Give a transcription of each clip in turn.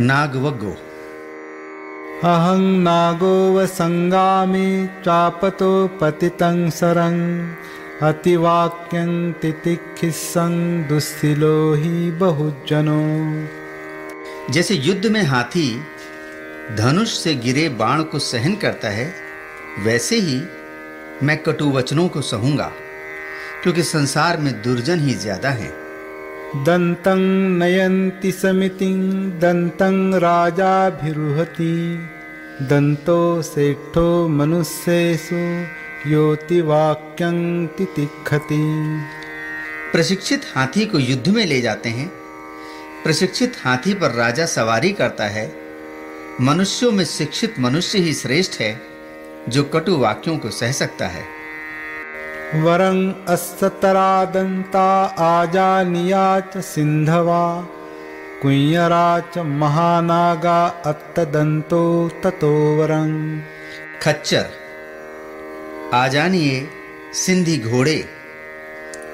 नागवगो। अहं नागो वसङ्गामि चापतो पतितं सरं अतिवाक्यं तितिक्षिसं दुस्सिलो ही बहुजनो। जैसे युद्ध में हाथी धनुष से गिरे बाण को सहन करता है वैसे ही मैं कटु वचनों को सहूँगा क्योंकि संसार में दुर्जन ही ज़्यादा हैं। दन्तं नयन्ति समितिं दन्तं राजाभिरुहति। दन्तो सेठो मनुष्येषु योतिवाक्यं तितिक्षति प्रशिक्षित हाथी को युद्ध में ले जाते हैं। प्रशिक्षित हाथी पर राजा सवारी करता है। मनुष्यों में शिक्षित मनुष्य ही श्रेष्ठ है, जो कटु वाक्यों को सह सकता है। वरं अस्ततरादन्ता आजानिया च सिन्धवा कुंयरा च महानागा अत्तदन्तो ततो वरं। खच्चर आजानिए सिंधी घोड़े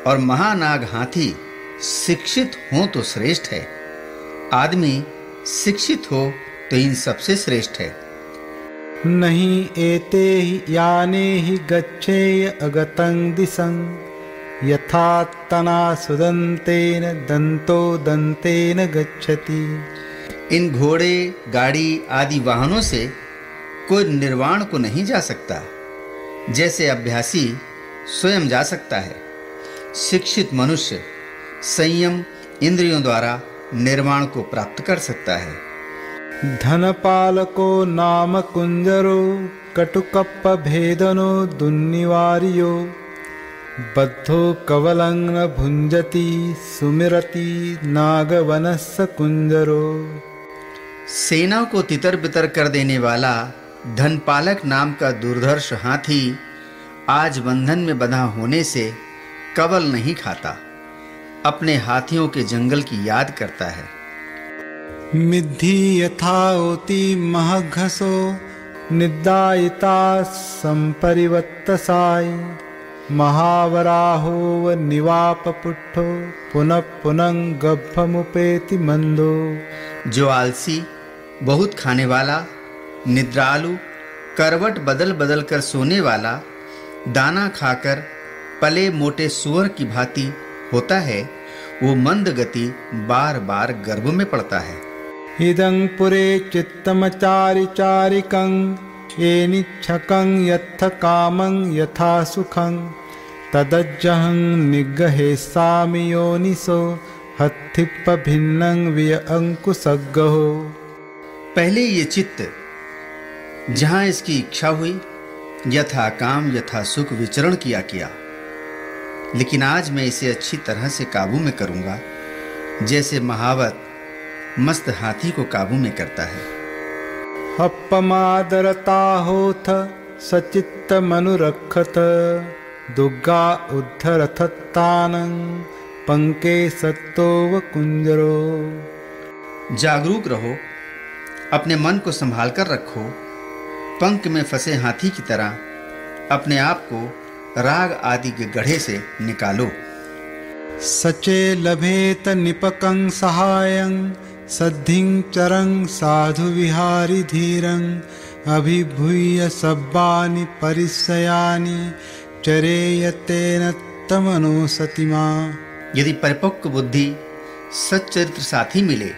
और महानाग हाथी शिक्षित हो तो श्रेष्ठ है। आदमी शिक्षित हो तो इन सबसे श्रेष्ठ है। नहीं एते ही याने ही गच्छेय अगतं दिशं। यथा तना सुदन्तेन दन्तो दन्तेन गच्छति। इन घोड़े, गाड़ी आदि वाहनों से कोई निर्वाण को नहीं जा सकता। जैसे अभ्यासी स्वयं जा सकता है। शिक्षित मनुष्य संयम इंद्रियों द्वारा निर्माण को प्राप्त कर सकता है। धनपालको नाम कुञ्जरो कटुकप्पभेदनो दुन्निवार्यो। बद्धो कवलं न भुञ्जति, सुमिरति नागवनस्य कुञ्जरो। सेना को तितर बितर कर देने वाला धनपालक नाम का दुर्धर्ष हाथी आज बंधन में बंधा होने से कवल नहीं खाता। अपने हाथियों के जंगल की याद करता है। मिद्धि यथाओति महघसो निदायिता संपरिवत्तसाय महावराहो निवापपुट्ठो, पुनः पुनः गभमुपेति मंदो। जो आलसी, बहुत खाने वाला, निद्रालु, करवट बदल बदल कर सोने वाला, दाना खाकर पले मोटे सुअर की भांति होता है, वो मंद गति बार बार गर्भ में पड़ता है। इदं पुरे चित्तमचारिचारिकं येनिच्छकं यत्थ कामं यथा सुखं। तदज्जहं निग्रहेस्सामि योनिसो, हत्थिप्प भिन्नं विय अंकुशग्गहो पहले ये चित्त, जहाँ इसकी इच्छा हुई, यथा काम, यथा सुख विचरण किया किया। लेकिन आज मैं इसे अच्छी तरह से काबू में करूँगा, जैसे महावत मस्त हाथी को काबू में करता है। अपमादरता होथ सचित्त मनुरखत दुर्गा उद्धरथत्तानं पंके सत्तोव कुंजरो। जागरूक रहो अपने मन को संभाल कर रखो। पंख में फंसे हाथी की तरह अपने आप को राग आदि के गढ़े से निकालो। सचे लभेत निपकं सहायं सद्धिं चरं साधु विहारि धीरं अभिभूय सब्बानि परिसयानि चरेयतेन तमनो सतिमा। यदि परिपक्व बुद्धि सच्चरित्र साथी मिले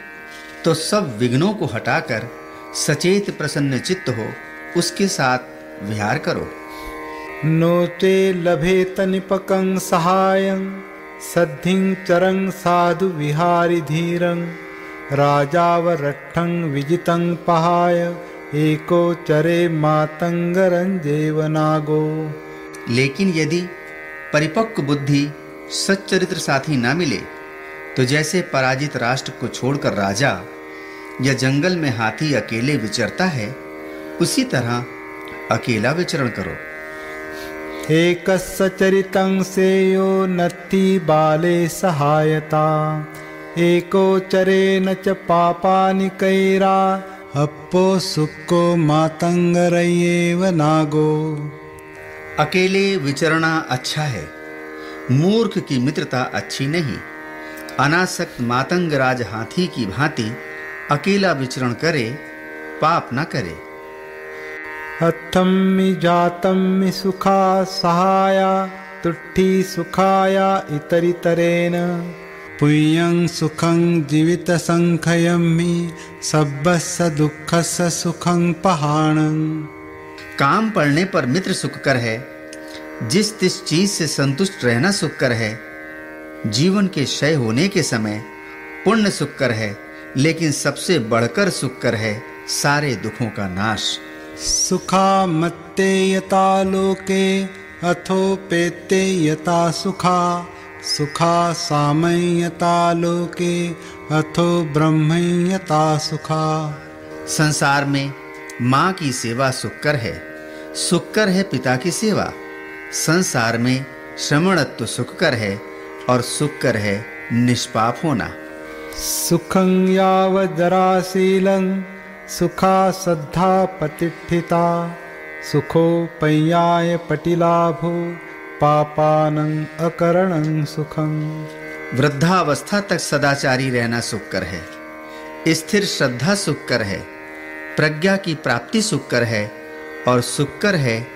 तो सब विघ्नों को हटाकर सचेत प्रसन्न चित्त हो उसके साथ विहार करो। नोचे लभेत निपकं सहायं सद्धिं चरं साधु विहारि धीरं। राजावरट्ठं विजितं पहाय एको चरे मातंगरंजेव नागो लेकिन यदि परिपक्व बुद्धि सच्चरित्र साथी ना मिले तो जैसे पराजित राष्ट्र को छोड़कर राजा या जंगल में हाथी अकेले विचरता है उसी तरह अकेला विचरण करो। एकस्य चरितं सेयो नत्थि बाले सहायता। एको चरेण च पापानि कैरा अप्पो सुक्को मातंगरयेव नागो। अकेले विचरना अच्छा है मूर्ख की मित्रता अच्छी नहीं। अनासक्त मातंग राज हाथी की भांति अकेला विचरण करे पाप न करे। अथम्मि जातम्मि सुखा सहाया तुट्ठी सुखाया इतरितरेण। पुय्यं सुखं जीवितसङ्खयमि सब्बस्य दुःखस्य सुखं पहाणम्। काम पड़ने पर मित्र सुख कर है जिस तिस चीज़ से संतुष्ट रहना सुख कर है जीवन के क्षय होने के समय पुण्य सुख कर है लेकिन सबसे बढ़कर सुख कर है सारे दुखों का नाश। सुखा मत्ते यता लोके अथोपेते यता सुखा। सुखा सामयता लोके अथो ब्रह्मयता सुखा। संसार में माँ की सेवा सुक्कर है सुक्कर है पिता की सेवा। संसार में श्रमणत्व सुखकर है और सुखकर है निष्पाप होना। सुखं यावजराशीलं सुखा श्रद्धा सुखो सुखोपय्याय पटिलाभो। पापानं अकरणं सुखं। वृद्धावस्था तक सदाचारी रहना सुखकर है। स्थिर श्रद्धा सुखकर है। प्रज्ञा की प्राप्ति सुखकर है और सुखकर है